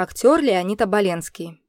Актер Леонид Оболенский.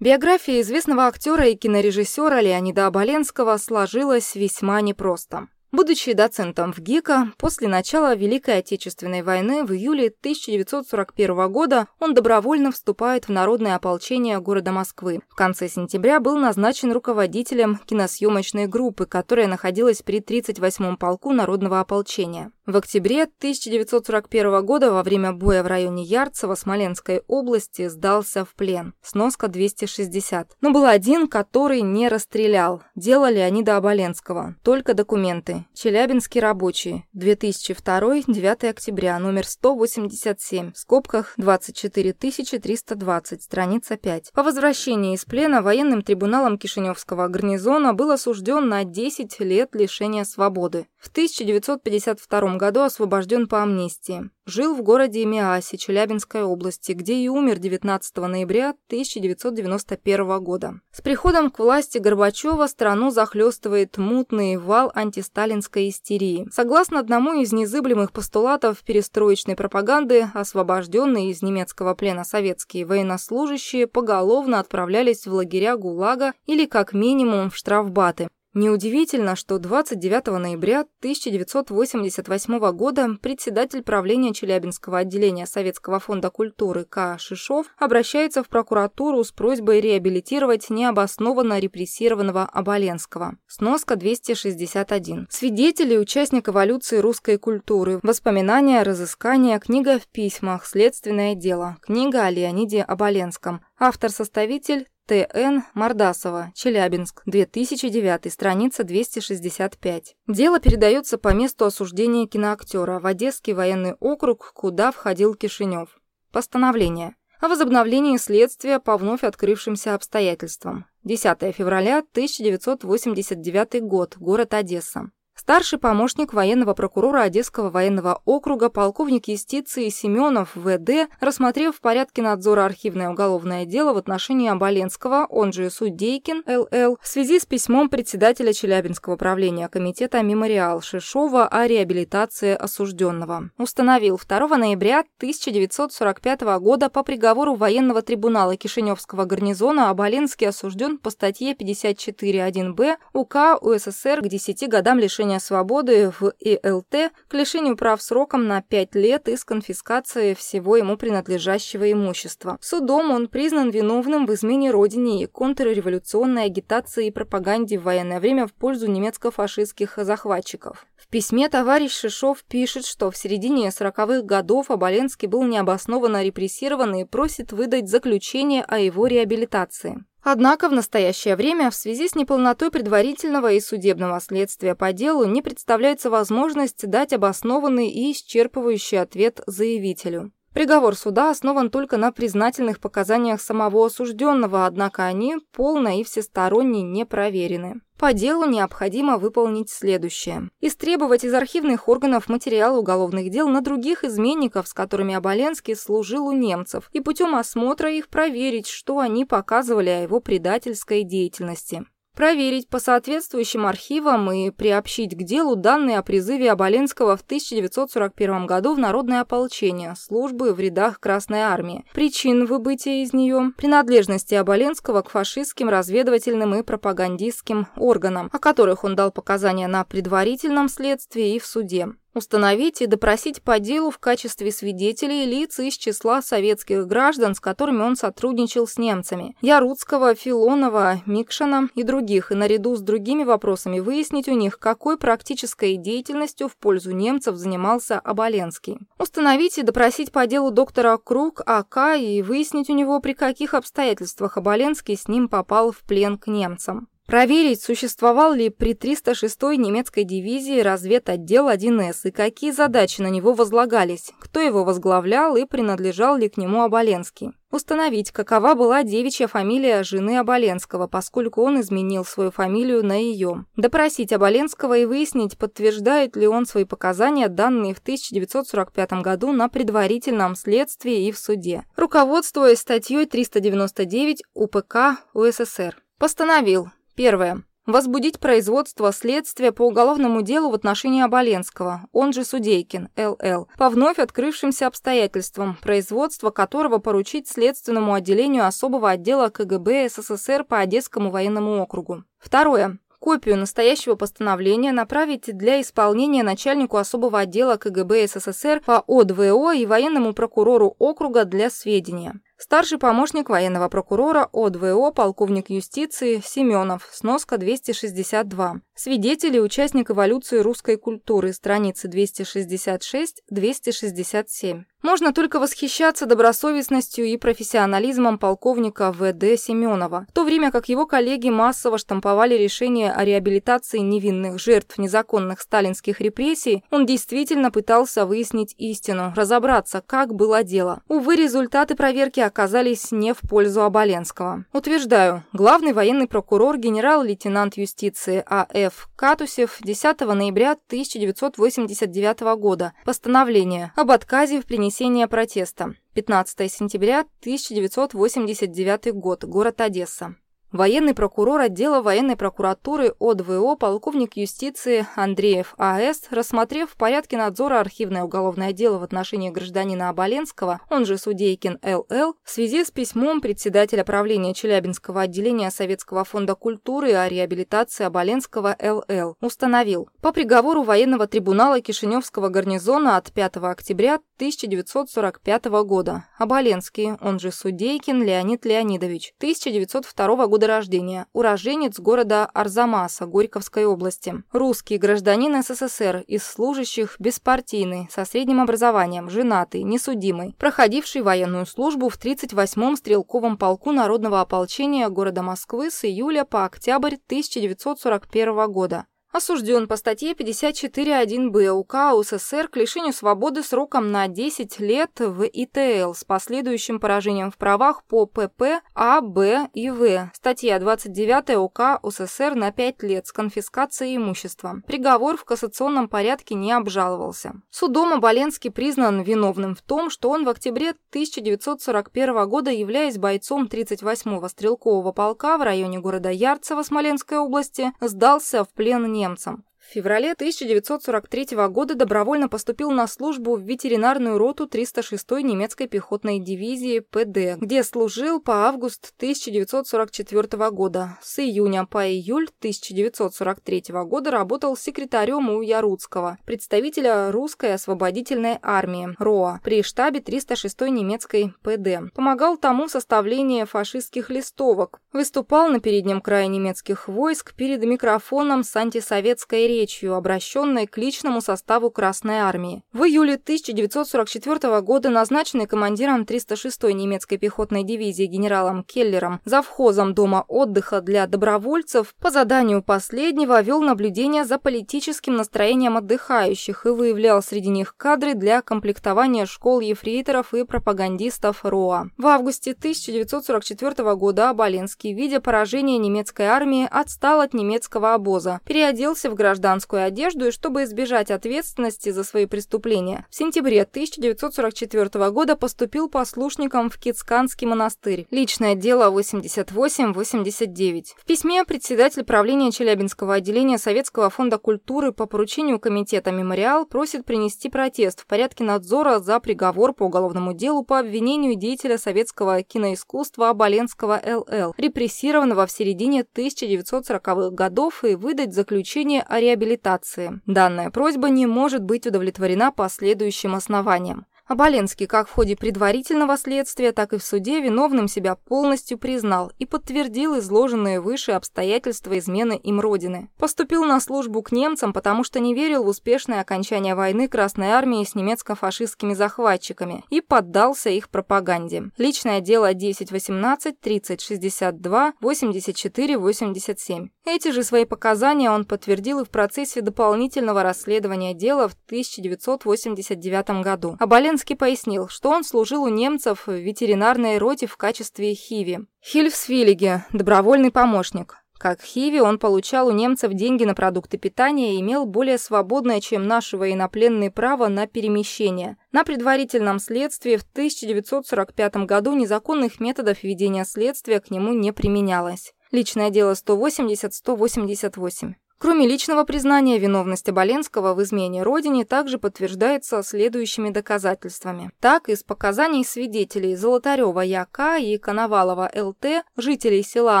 Биография известного актера и кинорежиссера Леонида Оболенского сложилась весьма непросто. Будучи доцентом в ГИКа, после начала Великой Отечественной войны в июле 1941 года он добровольно вступает в народное ополчение города Москвы. В конце сентября был назначен руководителем киносъемочной группы, которая находилась при 38-м полку народного ополчения. В октябре 1941 года во время боя в районе Ярцево Смоленской области сдался в плен. Сноска 260. Но был один, который не расстрелял. Дело Леонида Оболенского. Только документы. Челябинский рабочий. 2002, 9 октября, номер 187, в скобках 24320, страница 5. По возвращении из плена военным трибуналом Кишиневского гарнизона был осужден на 10 лет лишения свободы. В 1952 году освобожден по амнистии. Жил в городе Миасе Челябинской области, где и умер 19 ноября 1991 года. С приходом к власти Горбачева страну захлестывает мутный вал антисталинской истерии. Согласно одному из незыблемых постулатов перестроечной пропаганды, освобожденные из немецкого плена советские военнослужащие поголовно отправлялись в лагеря ГУЛАГа или как минимум в штрафбаты. Неудивительно, что 29 ноября 1988 года председатель правления Челябинского отделения Советского фонда культуры К. Шишов обращается в прокуратуру с просьбой реабилитировать необоснованно репрессированного Оболенского. Сноска 261. Свидетели, участник эволюции русской культуры, воспоминания, разыскания, книга в письмах, следственное дело, книга о Леониде Оболенском, автор-составитель Т.Н. Мордасова, Челябинск, 2009, страница 265. Дело передается по месту осуждения киноактера в Одесский военный округ, куда входил Кишинев. Постановление. О возобновлении следствия по вновь открывшимся обстоятельствам. 10 февраля 1989 год. Город Одесса. Старший помощник военного прокурора Одесского военного округа полковник юстиции Семенов ВД, рассмотрев в порядке надзора архивное уголовное дело в отношении Оболенского, он же Судейкин ЛЛ, в связи с письмом председателя Челябинского правления комитета «Мемориал» Шишова о реабилитации осужденного. Установил 2 ноября 1945 года по приговору военного трибунала Кишиневского гарнизона Оболенский осужден по статье 54.1б УК УССР к 10 годам лишения лишения свободы в ИЛТ к лишению прав сроком на 5 лет и с конфискацией всего ему принадлежащего имущества. Судом он признан виновным в измене родине и контрреволюционной агитации и пропаганде в военное время в пользу немецко-фашистских захватчиков. В письме товарищ Шишов пишет, что в середине 40-х годов Оболенский был необоснованно репрессирован и просит выдать заключение о его реабилитации. Однако в настоящее время в связи с неполнотой предварительного и судебного следствия по делу не представляется возможность дать обоснованный и исчерпывающий ответ заявителю. Приговор суда основан только на признательных показаниях самого осужденного, однако они полно и всесторонне не проверены. По делу необходимо выполнить следующее. Истребовать из архивных органов материалы уголовных дел на других изменников, с которыми Оболенский служил у немцев, и путем осмотра их проверить, что они показывали о его предательской деятельности проверить по соответствующим архивам и приобщить к делу данные о призыве Оболенского в 1941 году в Народное ополчение, службы в рядах Красной Армии, причин выбытия из нее, принадлежности Оболенского к фашистским разведывательным и пропагандистским органам, о которых он дал показания на предварительном следствии и в суде. Установить и допросить по делу в качестве свидетелей лиц из числа советских граждан, с которыми он сотрудничал с немцами. Яруцкого, Филонова, Микшина и других, и наряду с другими вопросами выяснить у них, какой практической деятельностью в пользу немцев занимался Оболенский. Установить и допросить по делу доктора Круг А.К. и выяснить у него, при каких обстоятельствах Оболенский с ним попал в плен к немцам. Проверить, существовал ли при 306-й немецкой дивизии разведотдел 1С и какие задачи на него возлагались, кто его возглавлял и принадлежал ли к нему Оболенский. Установить, какова была девичья фамилия жены Оболенского, поскольку он изменил свою фамилию на ее. Допросить Оболенского и выяснить, подтверждает ли он свои показания, данные в 1945 году на предварительном следствии и в суде. Руководствуясь статьей 399 УПК УССР. Постановил Первое. Возбудить производство следствия по уголовному делу в отношении Оболенского, он же Судейкин, ЛЛ, по вновь открывшимся обстоятельствам, производство которого поручить Следственному отделению особого отдела КГБ СССР по Одесскому военному округу. Второе. Копию настоящего постановления направить для исполнения начальнику особого отдела КГБ СССР по ОДВО и военному прокурору округа для сведения. Старший помощник военного прокурора ОДВО, полковник юстиции Семенов, сноска 262. Свидетели, участник эволюции русской культуры, страницы 266-267. Можно только восхищаться добросовестностью и профессионализмом полковника В.Д. Семенова, в то время как его коллеги массово штамповали решение о реабилитации невинных жертв незаконных сталинских репрессий, он действительно пытался выяснить истину, разобраться, как было дело. Увы, результаты проверки оказались не в пользу Оболенского. Утверждаю, главный военный прокурор генерал-лейтенант юстиции А.Ф. Катусев 10 ноября 1989 года постановление об отказе в принесении протеста. 15 сентября 1989 год. Город Одесса. Военный прокурор отдела военной прокуратуры ОДВО, полковник юстиции Андреев А.С., рассмотрев в порядке надзора архивное уголовное дело в отношении гражданина Оболенского, он же Судейкин Л.Л., в связи с письмом председателя правления Челябинского отделения Советского фонда культуры о реабилитации Оболенского Л.Л., установил, по приговору военного трибунала Кишиневского гарнизона от 5 октября 1945 года, Оболенский, он же Судейкин Леонид Леонидович, 1902 года рождения, уроженец города Арзамаса Горьковской области. Русский гражданин СССР, из служащих, беспартийный, со средним образованием, женатый, несудимый, проходивший военную службу в 38-м стрелковом полку Народного ополчения города Москвы с июля по октябрь 1941 года. Осужден по статье 54.1б УК УССР к лишению свободы сроком на 10 лет в ИТЛ с последующим поражением в правах по ПП, А, Б и В. Статья 29 УК УССР на 5 лет с конфискацией имущества. Приговор в кассационном порядке не обжаловался. Судом Оболенский признан виновным в том, что он в октябре 1941 года, являясь бойцом 38-го стрелкового полка в районе города Ярцево Смоленской области, сдался в плен немцам немцам. В феврале 1943 года добровольно поступил на службу в ветеринарную роту 306-й немецкой пехотной дивизии ПД, где служил по август 1944 года. С июня по июль 1943 года работал секретарем у Яруцкого, представителя русской освободительной армии РОА при штабе 306-й немецкой ПД. Помогал тому в составлении фашистских листовок. Выступал на переднем крае немецких войск перед микрофоном с антисоветской речью речью, обращенной к личному составу Красной Армии. В июле 1944 года назначенный командиром 306-й немецкой пехотной дивизии генералом Келлером завхозом Дома отдыха для добровольцев по заданию последнего вел наблюдение за политическим настроением отдыхающих и выявлял среди них кадры для комплектования школ ефрейторов и пропагандистов РОА. В августе 1944 года Абалинский, видя поражение немецкой армии, отстал от немецкого обоза, переоделся в гражданскую гражданскую одежду и чтобы избежать ответственности за свои преступления, в сентябре 1944 года поступил послушником в Кицканский монастырь. Личное дело 88-89. В письме председатель правления Челябинского отделения Советского фонда культуры по поручению комитета «Мемориал» просит принести протест в порядке надзора за приговор по уголовному делу по обвинению деятеля советского киноискусства Оболенского ЛЛ, репрессированного в середине 1940-х годов и выдать заключение о реабилитации реабилитации. Данная просьба не может быть удовлетворена по следующим основаниям. Оболенский как в ходе предварительного следствия, так и в суде виновным себя полностью признал и подтвердил изложенные выше обстоятельства измены им Родины. Поступил на службу к немцам, потому что не верил в успешное окончание войны Красной Армии с немецко-фашистскими захватчиками и поддался их пропаганде. Личное дело 1018 30 62 84 87. Эти же свои показания он подтвердил и в процессе дополнительного расследования дела в 1989 году. Оболенский Зеленский пояснил, что он служил у немцев в ветеринарной роте в качестве хиви. Хильфсвиллиге, добровольный помощник. Как хиви он получал у немцев деньги на продукты питания и имел более свободное, чем наши военнопленные право на перемещение. На предварительном следствии в 1945 году незаконных методов ведения следствия к нему не применялось. Личное дело 180-188. Кроме личного признания, виновность Оболенского в измене родине также подтверждается следующими доказательствами. Так, из показаний свидетелей Золотарева Я.К. и Коновалова Л.Т., жителей села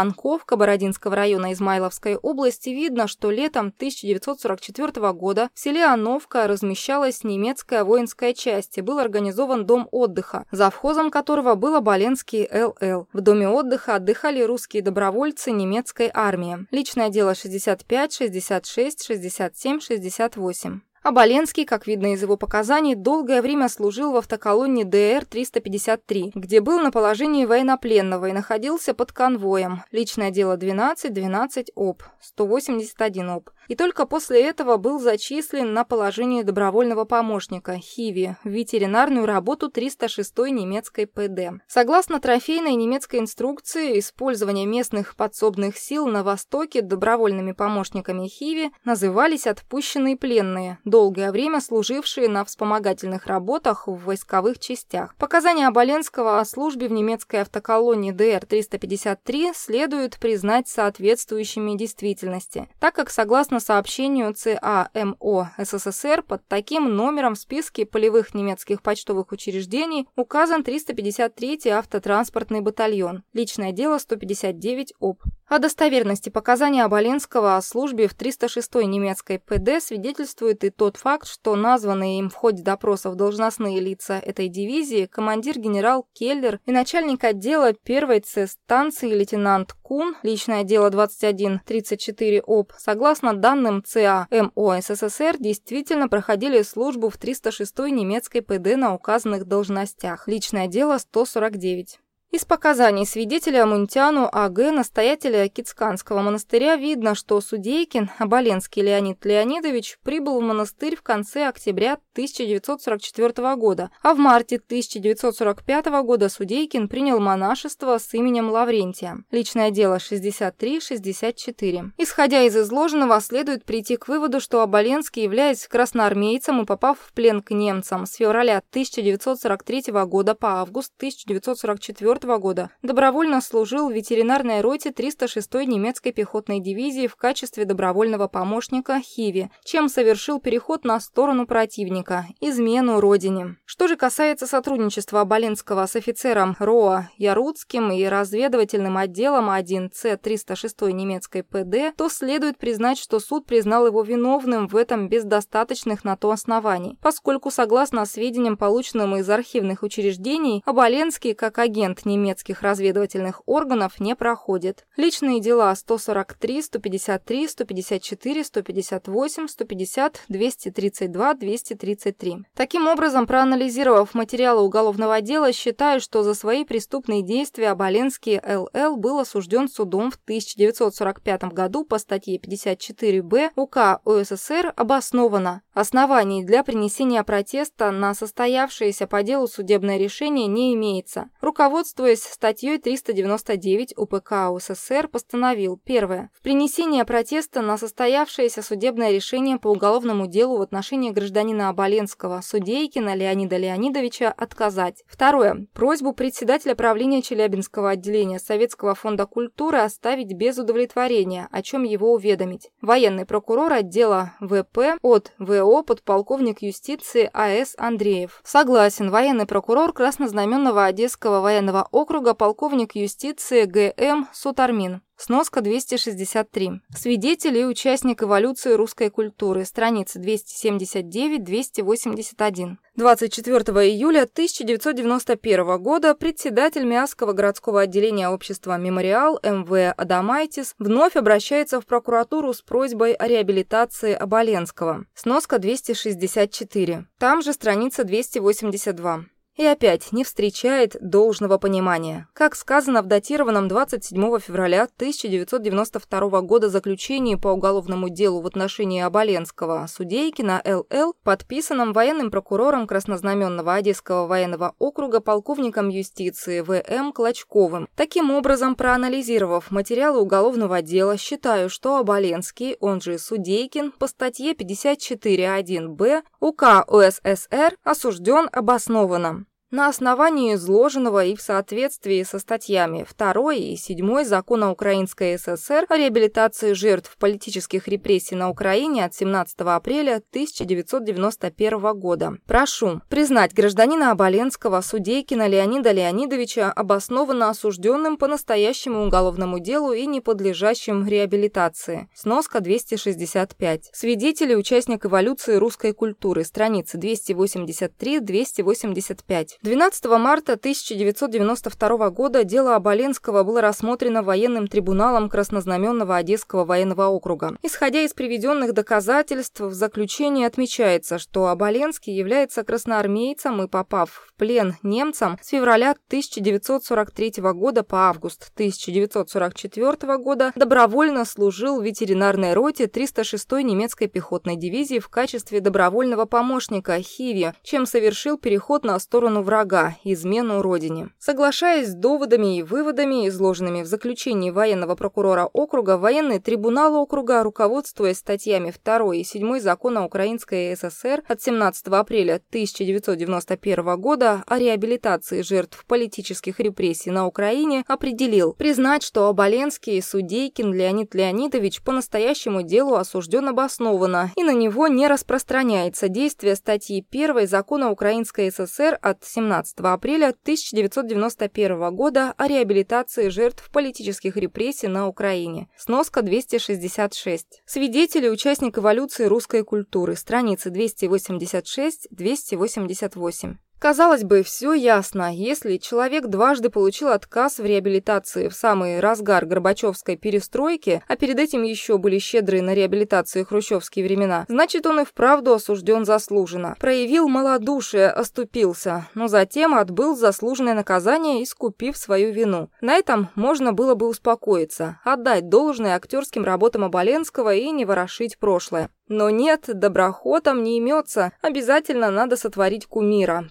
Анковка Бородинского района Измайловской области, видно, что летом 1944 года в селе Ановка размещалась немецкая воинская часть и был организован дом отдыха, завхозом которого был Оболенский Л.Л. В доме отдыха отдыхали русские добровольцы немецкой армии. Личное дело 65 66, 67, 68. Оболенский, как видно из его показаний, долгое время служил в автоколонне ДР-353, где был на положении военнопленного и находился под конвоем. Личное дело 12, 12 ОП, 181 ОП. И только после этого был зачислен на положение добровольного помощника ХИВИ в ветеринарную работу 306-й немецкой ПД. Согласно трофейной немецкой инструкции, использование местных подсобных сил на Востоке добровольными помощниками ХИВИ назывались отпущенные пленные, долгое время служившие на вспомогательных работах в войсковых частях. Показания Оболенского о службе в немецкой автоколонии ДР-353 следует признать соответствующими действительности, так как согласно сообщению ЦАМО СССР под таким номером в списке полевых немецких почтовых учреждений указан 353-й автотранспортный батальон, личное дело 159 ОП. О достоверности показаний Оболенского о службе в 306-й немецкой ПД свидетельствует и тот факт, что названные им в ходе допросов должностные лица этой дивизии, командир генерал Келлер и начальник отдела 1-й С станции лейтенант Кун, личное дело 2134 ОП, согласно данным ЦА МО СССР, действительно проходили службу в 306-й немецкой ПД на указанных должностях, личное дело 149. Из показаний свидетеля Мунтяну А.Г., настоятеля Кицканского монастыря, видно, что Судейкин, Оболенский Леонид Леонидович, прибыл в монастырь в конце октября 1944 года, а в марте 1945 года Судейкин принял монашество с именем Лаврентия. Личное дело 63-64. Исходя из изложенного, следует прийти к выводу, что Оболенский, являясь красноармейцем и попав в плен к немцам с февраля 1943 года по август 1944 1944 года добровольно служил в ветеринарной роте 306-й немецкой пехотной дивизии в качестве добровольного помощника Хиви, чем совершил переход на сторону противника, измену родине. Что же касается сотрудничества Оболенского с офицером РОА Яруцким и разведывательным отделом 1С 306-й немецкой ПД, то следует признать, что суд признал его виновным в этом без достаточных на то оснований, поскольку, согласно сведениям, полученным из архивных учреждений, Оболенский, как агент немецких разведывательных органов не проходит. Личные дела 143, 153, 154, 158, 150, 232, 233. Таким образом, проанализировав материалы уголовного дела, считаю, что за свои преступные действия Оболенский ЛЛ был осужден судом в 1945 году по статье 54б УК УССР обоснованно. Оснований для принесения протеста на состоявшееся по делу судебное решение не имеется. Руководство Руководствуясь статьей 399 УПК УССР, постановил первое. В принесении протеста на состоявшееся судебное решение по уголовному делу в отношении гражданина Оболенского, Судейкина Леонида Леонидовича, отказать. Второе. Просьбу председателя правления Челябинского отделения Советского фонда культуры оставить без удовлетворения, о чем его уведомить. Военный прокурор отдела ВП от ВО подполковник юстиции А.С. Андреев. Согласен, военный прокурор Краснознаменного Одесского военного округа полковник юстиции Г.М. Сутармин. Сноска 263. Свидетель и участник эволюции русской культуры. Страница 279-281. 24 июля 1991 года председатель Миасского городского отделения общества «Мемориал» М.В. Адамайтис вновь обращается в прокуратуру с просьбой о реабилитации Оболенского. Сноска 264. Там же страница 282 и опять не встречает должного понимания. Как сказано в датированном 27 февраля 1992 года заключении по уголовному делу в отношении Оболенского Судейкина Л.Л., подписанном военным прокурором Краснознаменного Одесского военного округа полковником юстиции В.М. Клочковым. Таким образом, проанализировав материалы уголовного дела, считаю, что Оболенский, он же Судейкин, по статье 54.1б УК УССР осужден обоснованно. На основании изложенного и в соответствии со статьями 2 и 7 Закона Украинской ССР о реабилитации жертв политических репрессий на Украине от 17 апреля 1991 года. Прошу признать гражданина Оболенского Судейкина Леонида Леонидовича обоснованно осужденным по настоящему уголовному делу и не подлежащим реабилитации. Сноска 265. Свидетели, участник эволюции русской культуры. Страницы 283-285. 12 марта 1992 года дело Оболенского было рассмотрено военным трибуналом Краснознаменного Одесского военного округа. Исходя из приведенных доказательств, в заключении отмечается, что Оболенский является красноармейцем и, попав в плен немцам, с февраля 1943 года по август 1944 года добровольно служил в ветеринарной роте 306-й немецкой пехотной дивизии в качестве добровольного помощника Хиви, чем совершил переход на сторону врага, измену родине. Соглашаясь с доводами и выводами, изложенными в заключении военного прокурора округа, военный трибунал округа, руководствуясь статьями 2 и 7 закона Украинской ССР от 17 апреля 1991 года о реабилитации жертв политических репрессий на Украине, определил признать, что Оболенский Судейкин Леонид Леонидович по настоящему делу осужден обоснованно, и на него не распространяется действие статьи 1 закона Украинской ССР от 17 апреля 1991 года о реабилитации жертв политических репрессий на Украине. Сноска 266. Свидетели, участник эволюции русской культуры. Страницы 286-288. Казалось бы, все ясно. Если человек дважды получил отказ в реабилитации в самый разгар Горбачевской перестройки, а перед этим еще были щедрые на реабилитацию хрущевские времена, значит, он и вправду осужден заслуженно. Проявил малодушие, оступился, но затем отбыл заслуженное наказание, искупив свою вину. На этом можно было бы успокоиться, отдать должное актерским работам Оболенского и не ворошить прошлое. Но нет, доброхотом не имется. Обязательно надо сотворить кумира,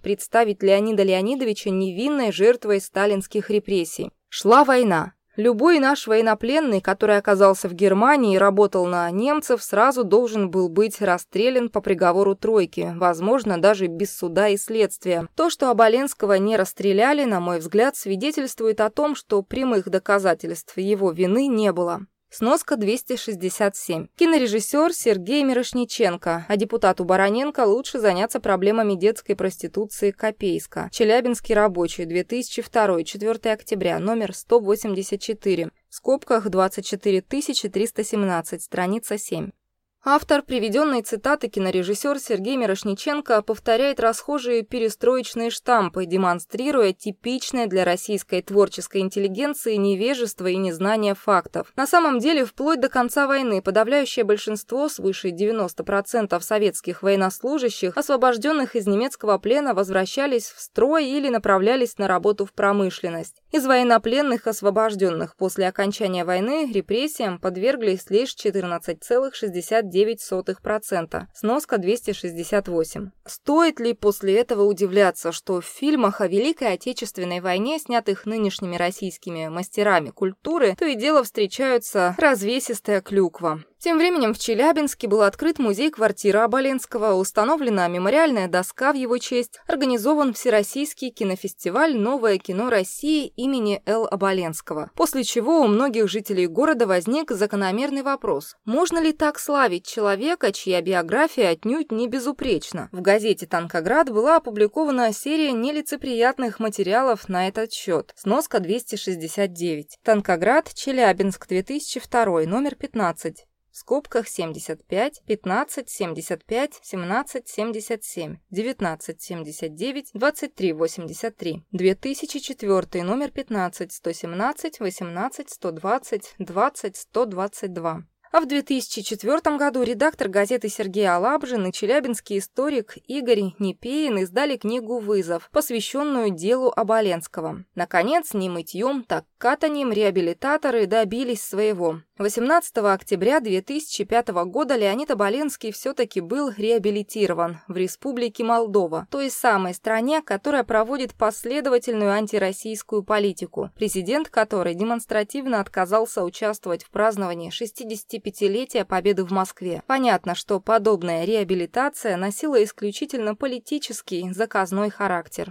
Леонида Леонидовича невинной жертвой сталинских репрессий. Шла война. Любой наш военнопленный, который оказался в Германии и работал на немцев, сразу должен был быть расстрелян по приговору тройки, возможно, даже без суда и следствия. То, что Оболенского не расстреляли, на мой взгляд, свидетельствует о том, что прямых доказательств его вины не было. Сноска 267. Кинорежиссер Сергей Мирошниченко, а депутату Бароненко лучше заняться проблемами детской проституции Копейска. Челябинский рабочий, 2002, 4 октября, номер 184. В скобках 24317, страница 7. Автор приведенной цитаты кинорежиссер Сергей Мирошниченко повторяет расхожие перестроечные штампы, демонстрируя типичное для российской творческой интеллигенции невежество и незнание фактов. На самом деле, вплоть до конца войны подавляющее большинство, свыше 90% советских военнослужащих, освобожденных из немецкого плена, возвращались в строй или направлялись на работу в промышленность. Из военнопленных, освобожденных после окончания войны, репрессиям подверглись лишь 14,69 0,9%. Сноска 268. Стоит ли после этого удивляться, что в фильмах о Великой Отечественной войне, снятых нынешними российскими мастерами культуры, то и дело встречаются развесистая клюква? Тем временем в Челябинске был открыт музей-квартира Оболенского, установлена мемориальная доска в его честь, организован Всероссийский кинофестиваль «Новое кино России» имени Л. Оболенского. После чего у многих жителей города возник закономерный вопрос. Можно ли так славить человека, чья биография отнюдь не безупречна? В газете «Танкоград» была опубликована серия нелицеприятных материалов на этот счет. Сноска 269. «Танкоград», Челябинск, 2002, номер 15 в скобках 75, 15, 75, 17, 77, 19, 79, 23, 83, 2004, номер 15, 117, 18, 120, 20, 122. А в 2004 году редактор газеты Сергей Алабжин и челябинский историк Игорь Непеин издали книгу «Вызов», посвященную делу Оболенского. Наконец, не мытьем, так катанием реабилитаторы добились своего. 18 октября 2005 года Леонид Оболенский все-таки был реабилитирован в Республике Молдова, той самой стране, которая проводит последовательную антироссийскую политику, президент которой демонстративно отказался участвовать в праздновании 65-летия победы в Москве. Понятно, что подобная реабилитация носила исключительно политический заказной характер.